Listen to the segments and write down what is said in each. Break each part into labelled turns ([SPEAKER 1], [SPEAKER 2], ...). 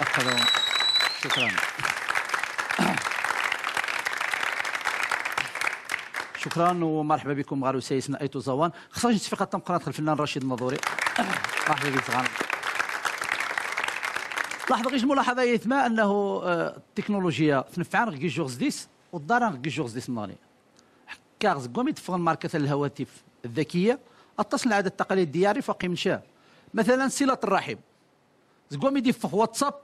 [SPEAKER 1] أخذوا شكرا. شكرا ومرحبا بكم غارو سيسنا أيتو زوان. خصنا نتفق تم قناة الفنان رشيد النظوري. مرحبا بك صغار لاحظ غير ملاحظة يثما أنه آه، التكنولوجيا تنفعان غي جوغ زديس والدار غي جوغ زديس ناري كاغ قومي تفغن ماركة الهواتف الذكية اتصل العدد التقليدي دياري فقي من شاه مثلا صلة الرحم. زقومي دي في واتساب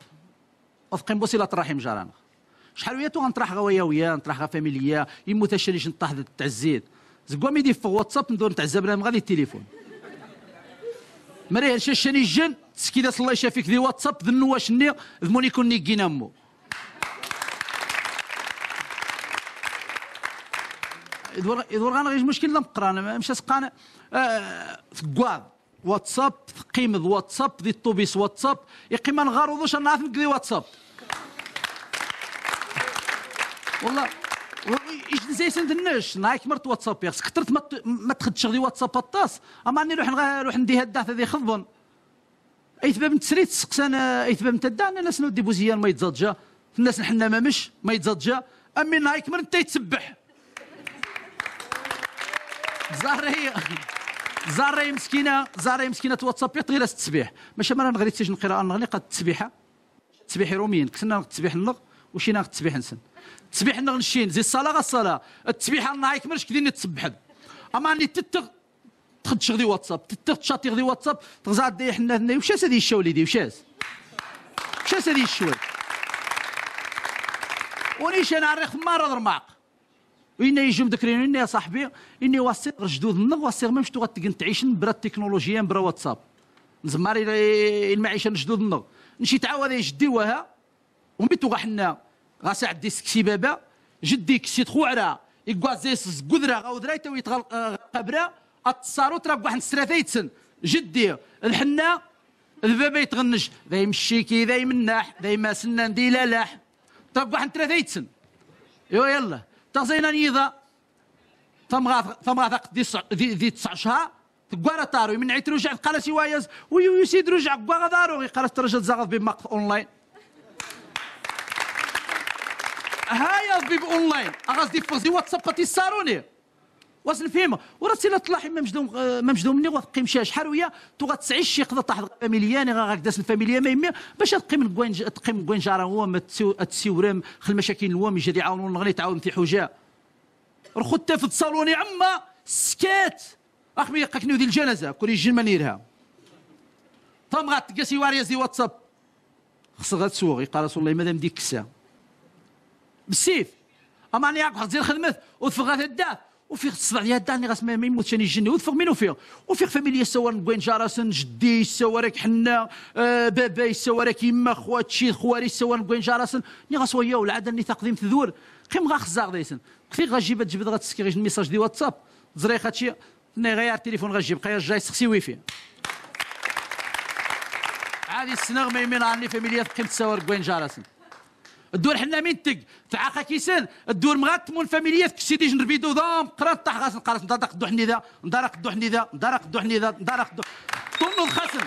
[SPEAKER 1] وفقين بو صله الرحم جارانا شحال ويا تو غنطرح غويا ويا نطرح غا فاميليا يمو تشريش نطاح تعزيد زقومي دي في واتساب ندور نتعزب لهم غادي التليفون. مريه شاشاني الجن سكيدة الله يشافيك ذي واتساب ذنو واش ني ذموني كون نيكينا مو. يدور غانا غير مشكل لم مش سقانا آه كواض واتساب قيم واتساب ذي الطوبيس واتساب. يقيم نغارو ذوش نعرف ذي واتساب. والله إيش زي النش نايك مرت واتساب يا كثرت ما ما تخدش غير واتساب الطاس أما أني نروح نروح ندي هداث هذه خضبن. أي ثباب تسريت سقسانا أي ثباب تدا أنا ناس نودي بوزيان ما يتزادجا الناس نحنا ما مش ما يتزادجا أمي نايك مرت انت يتسبح زهري مسكينة؟ زهري مسكينة واتساب غير التسبيح. ماشي مرة نغري تيجي القراءه نغني قد التسبيحة. تسبيح روميين كسنا التسبيح النغ وشينا التسبيح نسن. التسبيح النغ نشين. زي الصلاة الصلاة. التسبيح نهايك مرش كديني تسبح أما أني تتغ تخدش غدي واتساب تتغ تشاطي غدي واتساب تغزا دي حنا وش هذه الشو وليدي؟ وش وش هذه ونيش أنا عرف ما رماق وين يجوا مذكرين يا صاحبي إني واسير جدود النغ واسير ميمش تو تعيش برا التكنولوجيا برا واتساب. نزمار المعيشة جدود النغ نشي تعاود جدي وها وميتو غحنا غاسع عدي بابا جدي كسي تخوعرا يقوا زيس قدرة غاو درايتا ويتغل قبرة أتصارو ترى واحد ستراثيتسن جدي الحنا البابا يتغنج ذا يمشيكي ذا يمناح ذا ما سنان دي لا لاح. ترى واحد ثلاثيتسن يو يلا. تغزينا نيضا ثم ثم دي دي تسع شهر تقوى طارو من عيت رجع قال سي وايز ويسيد رجع قوى دارو قال ترجع زغط بمقط أونلاين. هاي بيب اونلاين أغاز دي فوزي واتساب تيساروني واش نفهم وراه سيلا طلع ما مجدوم ما مجدوم مني وتقيم شي شحال ويا؟ تو غتسعيش شي قضا طاح فاميلياني غاكداس الفاميليا ما يمي باش تقيم كوين تقيم كوين جارا هو ما تسيورم خل المشاكل الوام يجي يعاونون نغني تعاون في حجه رخدت في الصالون عما سكات. اخمي يقكني ذي الجنازة كل يجي منيرها طم غاتقاسي واريا زي واتساب. خص غتسوغي قال رسول الله مادام ديك كسا. بالسيف. أما اني ياك زير خدمت وتفغ الداف وفي الصبع ديال داني غاس ما يموت شاني يجني. وتفغ منو فيه وفي فاميليا سوا نكوين جارسن جدي سوا راك حنا آه بابا سوا راك يما خواتشي خواري سوا نكوين جارسن ني غاس ويا والعاده ني تقديم تذور قيم غا خزاق دايسن كثير غاجيب تجبد غتسكي غير الميساج دي واتساب. زريخ هادشي. ني غير التليفون غاجيب قيا جاي سخسي ويفي. عادي السنغ ما يمين عني فاميليا قيمة سوا كوين جارسن الدور حنا مين تك. تعاقا كيسان الدور مغات مون فاميليات كسيدي جنربيدو ذا قرات طاح غاس قرات ندارك قدو حني ذا ندارك قدو حني ذا ندارك قدو حني ذا ندارك قدو طنو الخسن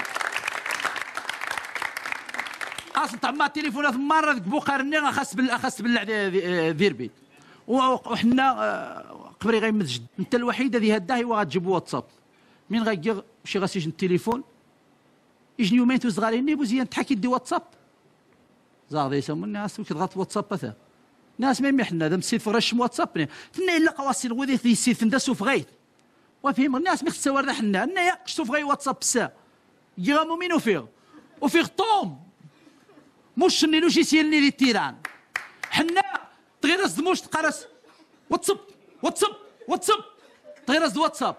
[SPEAKER 1] خاص تعمى التليفونات مرة ذك قارني خاص خاص بال ذير بيت وحنا آه، قبري غيمد انت الوحيده ذي هداه هو غتجيب واتساب. من غيجي شي غاسيج التليفون يجني يومين توزغاليني بوزيان تحكي دي واتساب. زاغ يسمون الناس كتغط واتساب ناس ما يحنا ذا مسيت فرش واتساب. تنا إلا قواسي الغودي في سيت ندا سوف غيت وفهم الناس ما تسوار حنا. أنا يا سوف واتساب سا يغامو مين وفيه وفيه طوم. مش ني لوجيسيال ني تيران. حنا تغير الزموش تقرس واتساب واتساب واتساب. تغير واتساب.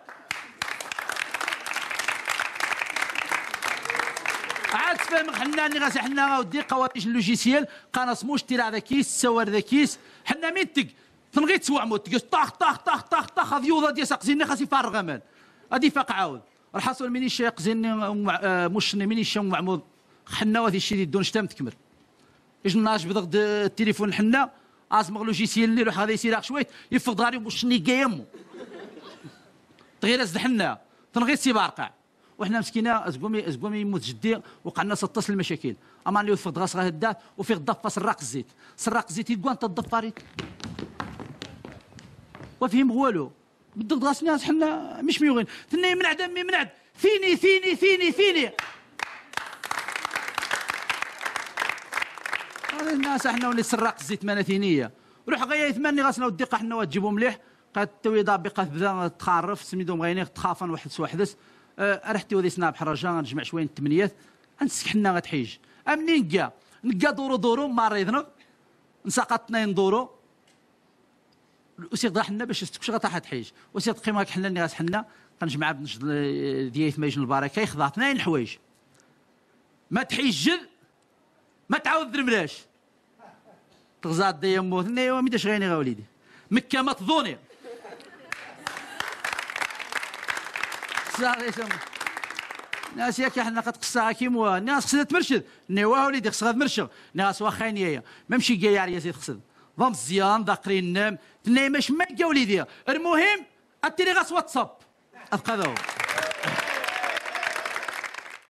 [SPEAKER 1] فاهم حنا اللي غاسي حنا ودي قواتيش اللوجيسيال قناص موش تير هذا كيس سوار ذا كيس. حنا مين تك تنغي تسوع موت تقول طاخ طاخ طاخ طاخ طاخ هذ يوضا ديال ساقزيني خاص يفرغ أمان هادي فاق عاود. الحصول مين يشيق زين مش مين يشم معمود حنا وهذه الشيء دون شتام تكمل. إيش ناش بضغط التليفون حنا؟ ازمغ لوجيسيال اللي يروح هذا يسير شوية يفض وش ني قيمو. تغير حنا. تنغي سي بارقع. وحنا مسكينة اسقومي اسقومي يموت جدي وقعنا 16 المشاكل. أما اللي يوفق غاس غا هدات وفي الضفه سراق الزيت. سراق الزيت يقوان تضفاريت وفهم والو. بدك غاس ناس حنا مش ميوغين. ثني من عدم من عد. ثيني ثيني ثيني هذا الناس إحنا ولي سراق الزيت مناثينيه روح غيا يثمني غاسنا ودقه حنا وتجيبوا مليح. قد توي ضابقه بدا تخرف سميتو مغينيك تخافن واحد سواحدس. أه رحتي ودي سناب حرجه نجمع شوية التمنيات. أنسك حنا غتحيج. امني نقا نقا دورو دورو ما ريضنا. نساقط اثنين دورو. وسيغ حنا باش استكش غطا تحيج. وسيغ قيمة حنا اللي غاس حنا. كنجمع بنشد ديايث ميجن البركة يخضع اثنين حوايج. ما تحيجل ما تعاود الملاش تغزاد دي يمو ثني وميداش غيني غا وليدي. مكة ما تظوني. صار يسمى ناس ياك إحنا قد قصا الناس خصها تمرشد. نيوا وليدي خصها تمرشد. ناس واخا نيا ما مشي جاي عليا سيد خصد ضم زيان ذاقرين نام تناي ماش ما وليدي. المهم التيلي غاس واتساب. أبقى ذا